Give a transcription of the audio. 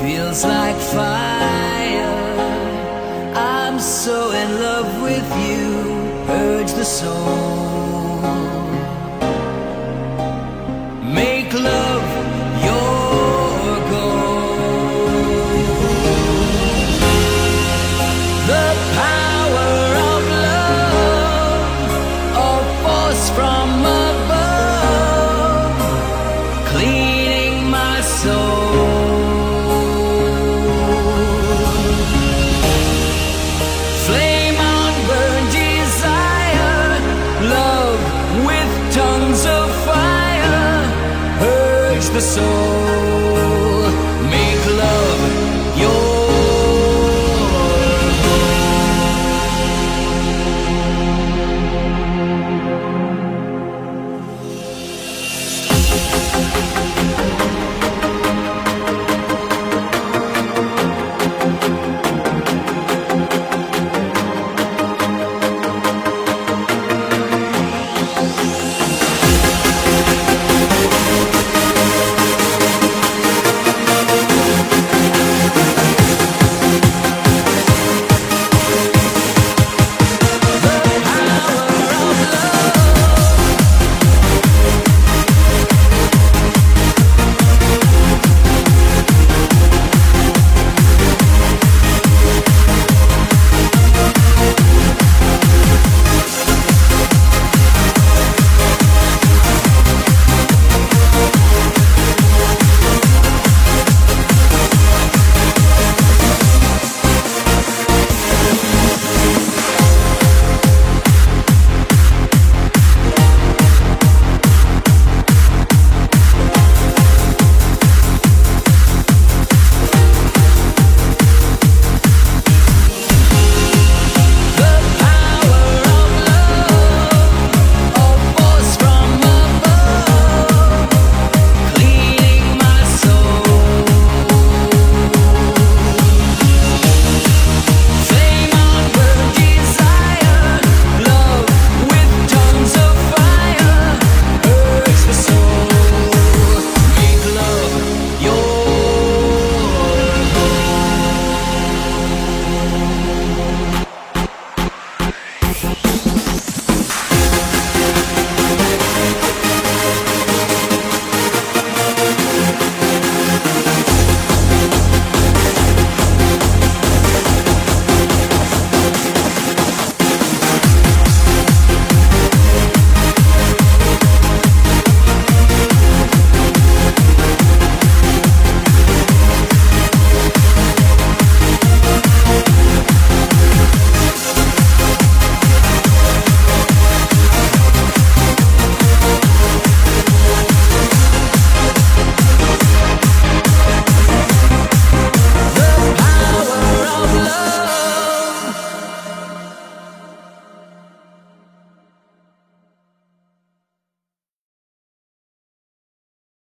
feels like fire. I'm so in love with you, urge the soul. soul